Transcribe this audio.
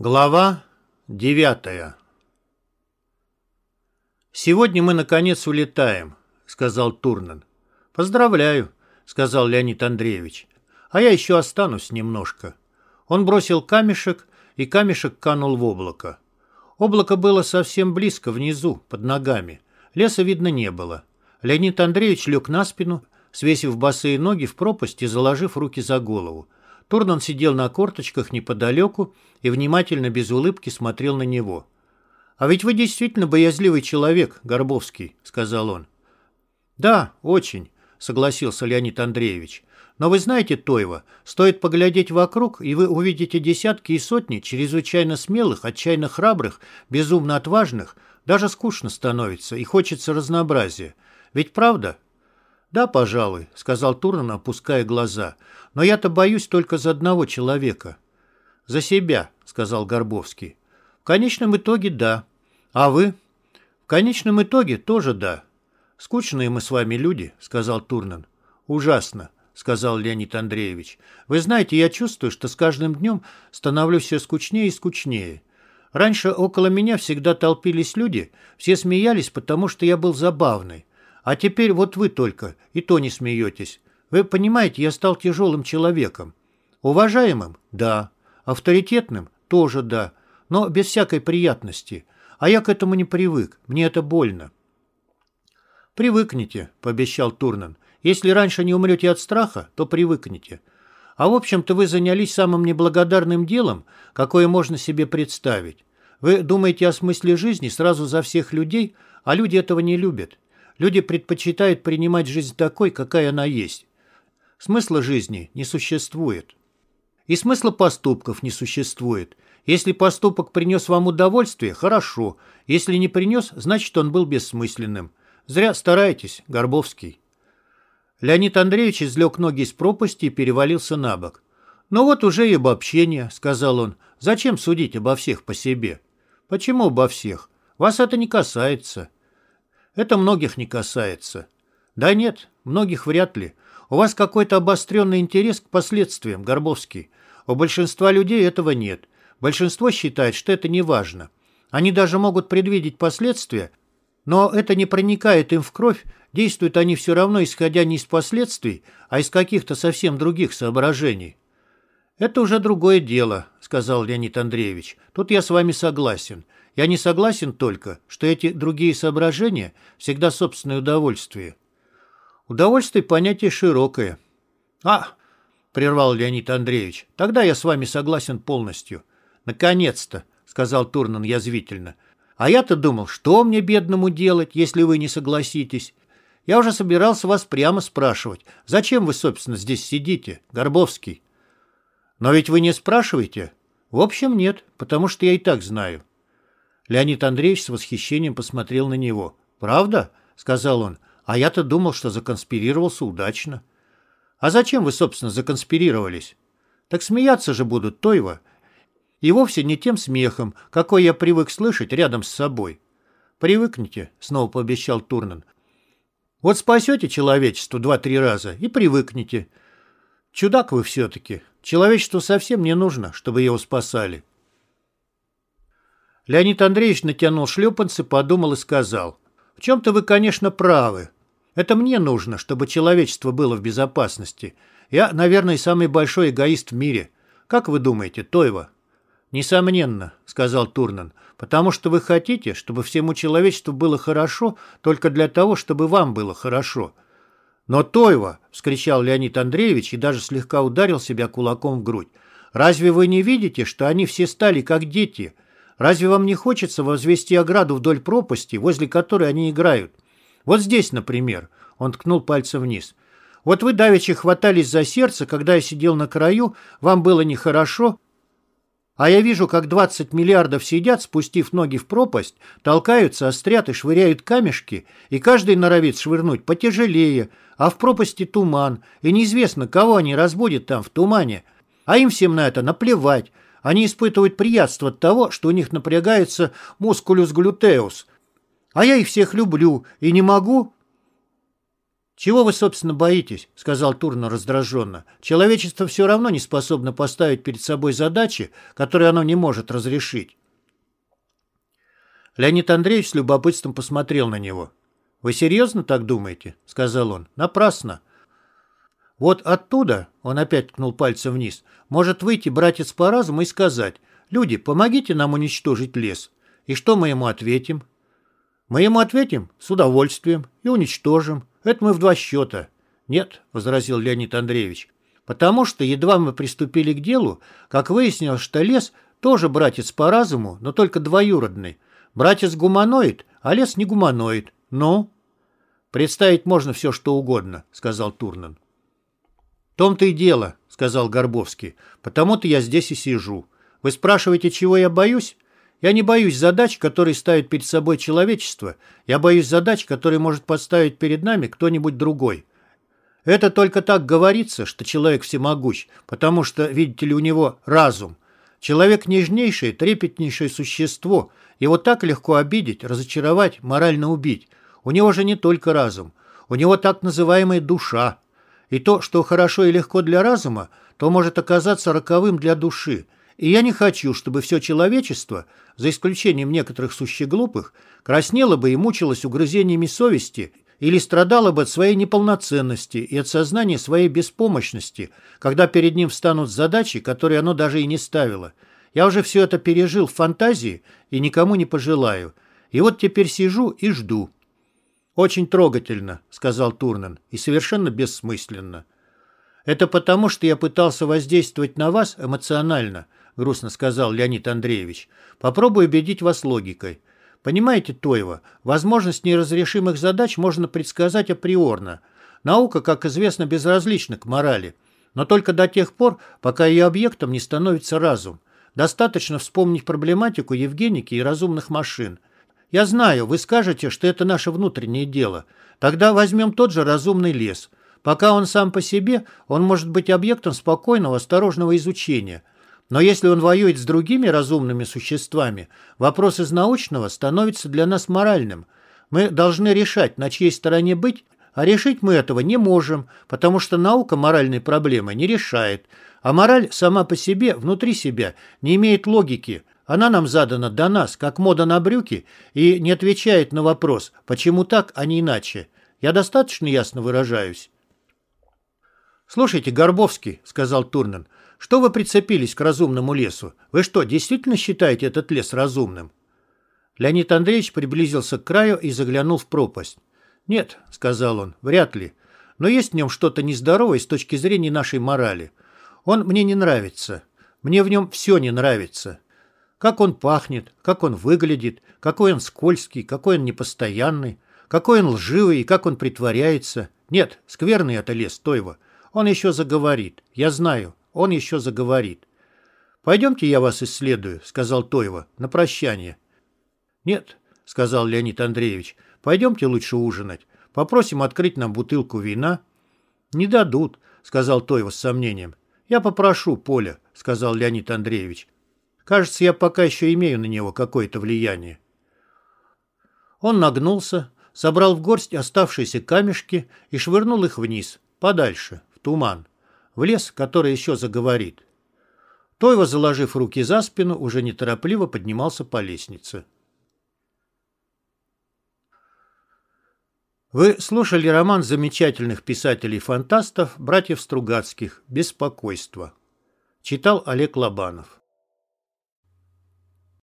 Глава девятая «Сегодня мы, наконец, улетаем», — сказал Турнан. «Поздравляю», — сказал Леонид Андреевич. «А я еще останусь немножко». Он бросил камешек, и камешек канул в облако. Облако было совсем близко, внизу, под ногами. Леса видно не было. Леонид Андреевич лег на спину, свесив босые ноги в пропасть и заложив руки за голову. Турнан сидел на корточках неподалеку и внимательно, без улыбки, смотрел на него. «А ведь вы действительно боязливый человек, Горбовский», — сказал он. «Да, очень», — согласился Леонид Андреевич. «Но вы знаете, Тойва, стоит поглядеть вокруг, и вы увидите десятки и сотни чрезвычайно смелых, отчаянно храбрых, безумно отважных, даже скучно становится, и хочется разнообразия. Ведь правда?» «Да, пожалуй», — сказал Турнан, опуская глаза. «Но я-то боюсь только за одного человека». «За себя», — сказал Горбовский. «В конечном итоге да. А вы?» «В конечном итоге тоже да». «Скучные мы с вами люди», — сказал Турнан. «Ужасно», — сказал Леонид Андреевич. «Вы знаете, я чувствую, что с каждым днем становлюсь все скучнее и скучнее. Раньше около меня всегда толпились люди, все смеялись, потому что я был забавный. А теперь вот вы только, и то не смеетесь. Вы понимаете, я стал тяжелым человеком. Уважаемым? Да. Авторитетным? Тоже да. Но без всякой приятности. А я к этому не привык. Мне это больно. «Привыкните», — пообещал Турнан. «Если раньше не умрете от страха, то привыкните. А в общем-то вы занялись самым неблагодарным делом, какое можно себе представить. Вы думаете о смысле жизни сразу за всех людей, а люди этого не любят. Люди предпочитают принимать жизнь такой, какая она есть. Смысла жизни не существует. И смысла поступков не существует. Если поступок принес вам удовольствие, хорошо. Если не принес, значит, он был бессмысленным. Зря стараетесь, Горбовский. Леонид Андреевич излег ноги из пропасти и перевалился на бок. «Ну вот уже и обобщение», — сказал он. «Зачем судить обо всех по себе?» «Почему обо всех? Вас это не касается. Это многих не касается. Да нет, многих вряд ли. У вас какой-то обостренный интерес к последствиям, Горбовский. У большинства людей этого нет. Большинство считает, что это не важно. Они даже могут предвидеть последствия, но это не проникает им в кровь, действуют они все равно, исходя не из последствий, а из каких-то совсем других соображений. «Это уже другое дело», — сказал Леонид Андреевич. «Тут я с вами согласен. Я не согласен только, что эти другие соображения всегда собственное удовольствие. Удовольствие – понятие широкое. А, прервал Леонид Андреевич, тогда я с вами согласен полностью. Наконец-то, сказал Турнан язвительно. А я-то думал, что мне, бедному, делать, если вы не согласитесь? Я уже собирался вас прямо спрашивать, зачем вы, собственно, здесь сидите, Горбовский? Но ведь вы не спрашиваете? В общем, нет, потому что я и так знаю. Леонид Андреевич с восхищением посмотрел на него. «Правда?» — сказал он. «А я-то думал, что законспирировался удачно». «А зачем вы, собственно, законспирировались?» «Так смеяться же будут, Тойва. И вовсе не тем смехом, какой я привык слышать рядом с собой». «Привыкните», — снова пообещал Турнан. «Вот спасете человечество два-три раза и привыкнете. Чудак вы все-таки. Человечеству совсем не нужно, чтобы его спасали». Леонид Андреевич натянул шлепанцы, подумал и сказал. «В чем-то вы, конечно, правы. Это мне нужно, чтобы человечество было в безопасности. Я, наверное, самый большой эгоист в мире. Как вы думаете, Тойва?» «Несомненно», — сказал Турнан, «потому что вы хотите, чтобы всему человечеству было хорошо только для того, чтобы вам было хорошо». «Но Тойва!» — вскричал Леонид Андреевич и даже слегка ударил себя кулаком в грудь. «Разве вы не видите, что они все стали как дети?» Разве вам не хочется возвести ограду вдоль пропасти, возле которой они играют? Вот здесь, например. Он ткнул пальцем вниз. Вот вы давеча хватались за сердце, когда я сидел на краю, вам было нехорошо, а я вижу, как 20 миллиардов сидят, спустив ноги в пропасть, толкаются, острят и швыряют камешки, и каждый норовит швырнуть потяжелее, а в пропасти туман, и неизвестно, кого они разбудят там в тумане. А им всем на это наплевать. Они испытывают приятство от того, что у них напрягается мускулюс глютеус. А я их всех люблю и не могу... «Чего вы, собственно, боитесь?» — сказал Турно раздраженно. «Человечество все равно не способно поставить перед собой задачи, которые оно не может разрешить». Леонид Андреевич с любопытством посмотрел на него. «Вы серьезно так думаете?» — сказал он. «Напрасно. Вот оттуда, — он опять ткнул пальцем вниз, — может выйти братец по разуму и сказать, «Люди, помогите нам уничтожить лес». И что мы ему ответим? Мы ему ответим с удовольствием и уничтожим. Это мы в два счета. Нет, — возразил Леонид Андреевич, потому что едва мы приступили к делу, как выяснилось, что лес тоже братец по разуму, но только двоюродный. Братец гуманоид, а лес не гуманоид. Ну? Представить можно все, что угодно, — сказал Турнан. «В том-то и дело», — сказал Горбовский. «Потому-то я здесь и сижу. Вы спрашиваете, чего я боюсь? Я не боюсь задач, которые ставит перед собой человечество. Я боюсь задач, которые может поставить перед нами кто-нибудь другой. Это только так говорится, что человек всемогущ, потому что, видите ли, у него разум. Человек нежнейшее, трепетнейшее существо. Его так легко обидеть, разочаровать, морально убить. У него же не только разум. У него так называемая душа, и то, что хорошо и легко для разума, то может оказаться роковым для души. И я не хочу, чтобы все человечество, за исключением некоторых сущеглупых, краснело бы и мучилось угрызениями совести или страдало бы от своей неполноценности и от сознания своей беспомощности, когда перед ним встанут задачи, которые оно даже и не ставило. Я уже все это пережил в фантазии и никому не пожелаю. И вот теперь сижу и жду. «Очень трогательно», — сказал Турнан, — «и совершенно бессмысленно». «Это потому, что я пытался воздействовать на вас эмоционально», — грустно сказал Леонид Андреевич. «Попробую убедить вас логикой. Понимаете, Тоева, возможность неразрешимых задач можно предсказать априорно. Наука, как известно, безразлична к морали, но только до тех пор, пока ее объектом не становится разум. Достаточно вспомнить проблематику Евгеники и разумных машин — я знаю, вы скажете, что это наше внутреннее дело. Тогда возьмем тот же разумный лес. Пока он сам по себе, он может быть объектом спокойного, осторожного изучения. Но если он воюет с другими разумными существами, вопрос из научного становится для нас моральным. Мы должны решать, на чьей стороне быть, а решить мы этого не можем, потому что наука моральной проблемы не решает, а мораль сама по себе, внутри себя, не имеет логики – она нам задана до нас, как мода на брюки, и не отвечает на вопрос, почему так, а не иначе. Я достаточно ясно выражаюсь?» «Слушайте, Горбовский», — сказал Турнан, — «что вы прицепились к разумному лесу? Вы что, действительно считаете этот лес разумным?» Леонид Андреевич приблизился к краю и заглянул в пропасть. «Нет», — сказал он, — «вряд ли. Но есть в нем что-то нездоровое с точки зрения нашей морали. Он мне не нравится. Мне в нем все не нравится. Как он пахнет, как он выглядит, какой он скользкий, какой он непостоянный, какой он лживый и как он притворяется. Нет, скверный это лес, Тойва. Он еще заговорит. Я знаю, он еще заговорит. «Пойдемте я вас исследую», — сказал Тойва, — «на прощание». «Нет», — сказал Леонид Андреевич, — «пойдемте лучше ужинать. Попросим открыть нам бутылку вина». «Не дадут», — сказал Тойва с сомнением. «Я попрошу, Поля», — сказал Леонид Андреевич. Кажется, я пока еще имею на него какое-то влияние. Он нагнулся, собрал в горсть оставшиеся камешки и швырнул их вниз, подальше, в туман, в лес, который еще заговорит. Тойва, заложив руки за спину, уже неторопливо поднимался по лестнице. Вы слушали роман замечательных писателей-фантастов, братьев Стругацких «Беспокойство». Читал Олег Лобанов.